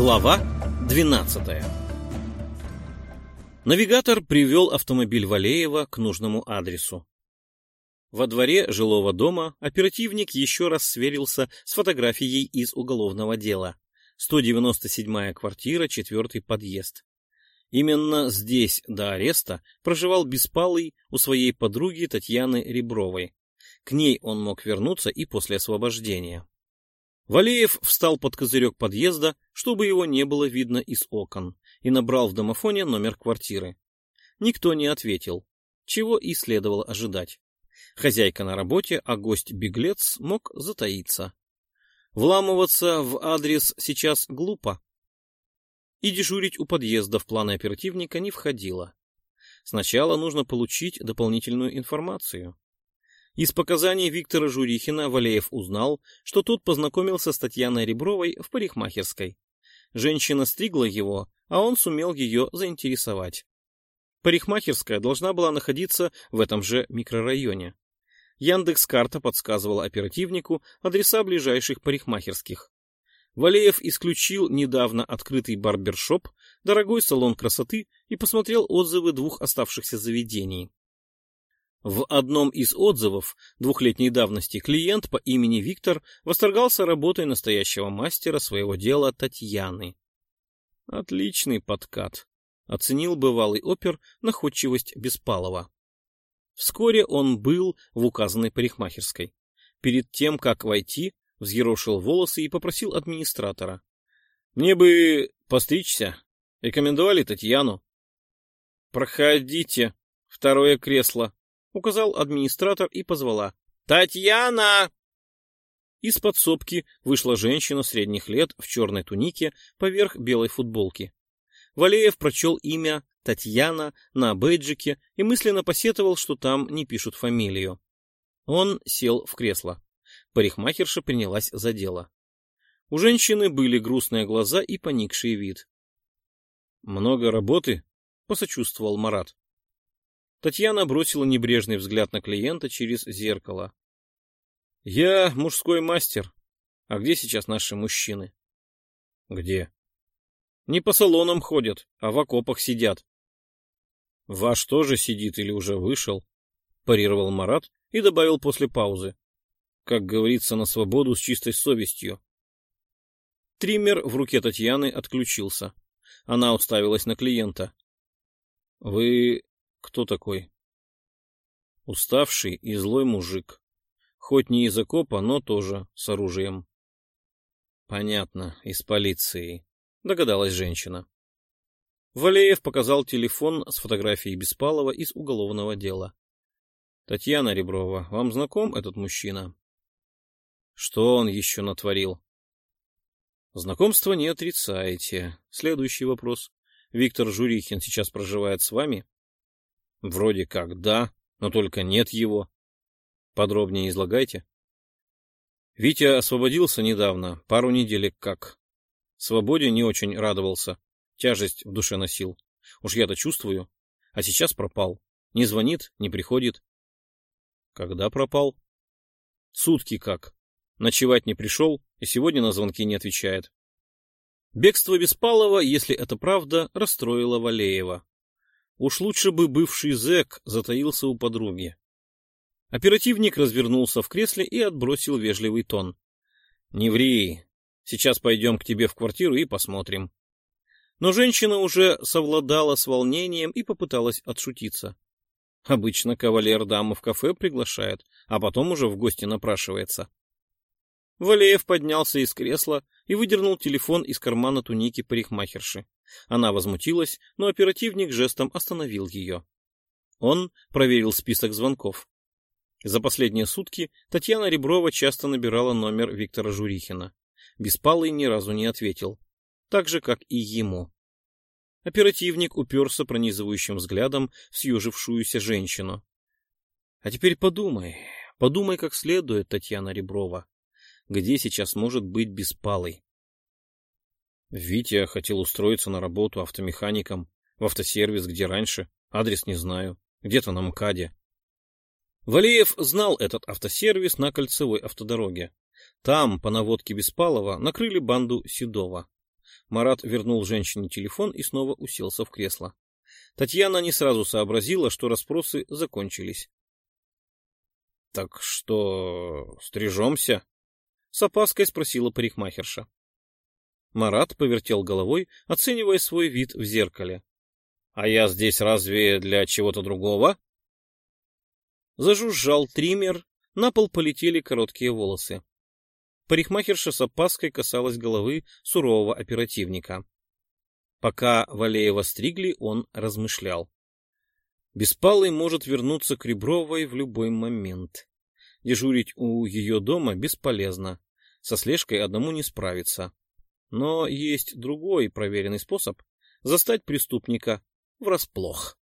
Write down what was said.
Глава 12 Навигатор привел автомобиль Валеева к нужному адресу. Во дворе жилого дома оперативник еще раз сверился с фотографией из уголовного дела. 197-я квартира, четвертый подъезд. Именно здесь до ареста проживал Беспалый у своей подруги Татьяны Ребровой. К ней он мог вернуться и после освобождения. Валеев встал под козырек подъезда, чтобы его не было видно из окон, и набрал в домофоне номер квартиры. Никто не ответил, чего и следовало ожидать. Хозяйка на работе, а гость-беглец мог затаиться. Вламываться в адрес сейчас глупо. И дежурить у подъезда в планы оперативника не входило. Сначала нужно получить дополнительную информацию. Из показаний Виктора Журихина Валеев узнал, что тот познакомился с Татьяной Ребровой в парикмахерской. Женщина стригла его, а он сумел ее заинтересовать. Парикмахерская должна была находиться в этом же микрорайоне. Яндекс-карта подсказывала оперативнику адреса ближайших парикмахерских. Валеев исключил недавно открытый барбершоп, дорогой салон красоты и посмотрел отзывы двух оставшихся заведений. В одном из отзывов двухлетней давности клиент по имени Виктор восторгался работой настоящего мастера своего дела Татьяны. Отличный подкат, оценил бывалый опер находчивость Беспалова. Вскоре он был в указанной парикмахерской. Перед тем, как войти, взъерошил волосы и попросил администратора. — Мне бы постричься. Рекомендовали Татьяну. — Проходите. Второе кресло, — указал администратор и позвала. «Татьяна!» Из подсобки вышла женщина средних лет в черной тунике поверх белой футболки. Валеев прочел имя Татьяна на бейджике и мысленно посетовал, что там не пишут фамилию. Он сел в кресло. Парикмахерша принялась за дело. У женщины были грустные глаза и поникший вид. «Много работы?» — посочувствовал Марат. Татьяна бросила небрежный взгляд на клиента через зеркало. — Я мужской мастер. А где сейчас наши мужчины? — Где? — Не по салонам ходят, а в окопах сидят. — Ваш тоже сидит или уже вышел? — парировал Марат и добавил после паузы. Как говорится, на свободу с чистой совестью. Триммер в руке Татьяны отключился. Она уставилась на клиента. — Вы кто такой? Уставший и злой мужик. Хоть не из окопа, но тоже с оружием. Понятно, из полиции, догадалась женщина. Валеев показал телефон с фотографией Беспалова из уголовного дела. Татьяна Реброва, вам знаком этот мужчина? Что он еще натворил? Знакомство не отрицаете. Следующий вопрос. Виктор Журихин сейчас проживает с вами? Вроде как да, но только нет его. Подробнее излагайте. Витя освободился недавно, пару недель как. Свободе не очень радовался, тяжесть в душе носил. Уж я-то чувствую. А сейчас пропал. Не звонит, не приходит. Когда пропал? Сутки как. Ночевать не пришел и сегодня на звонки не отвечает. Бегство Беспалова, если это правда, расстроило Валеева. Уж лучше бы бывший зэк затаился у подруги. Оперативник развернулся в кресле и отбросил вежливый тон. — Не ври. Сейчас пойдем к тебе в квартиру и посмотрим. Но женщина уже совладала с волнением и попыталась отшутиться. Обычно кавалер даму в кафе приглашает, а потом уже в гости напрашивается. Валеев поднялся из кресла и выдернул телефон из кармана туники парикмахерши. Она возмутилась, но оперативник жестом остановил ее. Он проверил список звонков. За последние сутки Татьяна Реброва часто набирала номер Виктора Журихина. Беспалый ни разу не ответил. Так же, как и ему. Оперативник уперся пронизывающим взглядом в съежившуюся женщину. — А теперь подумай, подумай как следует, Татьяна Реброва где сейчас может быть Беспалый. Витя хотел устроиться на работу автомехаником в автосервис, где раньше, адрес не знаю, где-то на МКАДе. Валеев знал этот автосервис на кольцевой автодороге. Там, по наводке Беспалова, накрыли банду Седова. Марат вернул женщине телефон и снова уселся в кресло. Татьяна не сразу сообразила, что расспросы закончились. — Так что, стрижемся? — с опаской спросила парикмахерша. Марат повертел головой, оценивая свой вид в зеркале. — А я здесь разве для чего-то другого? Зажужжал триммер, на пол полетели короткие волосы. Парикмахерша с опаской касалась головы сурового оперативника. Пока Валеева стригли, он размышлял. Беспалый может вернуться к Ребровой в любой момент. Дежурить у ее дома бесполезно. Со слежкой одному не справиться. Но есть другой проверенный способ застать преступника врасплох.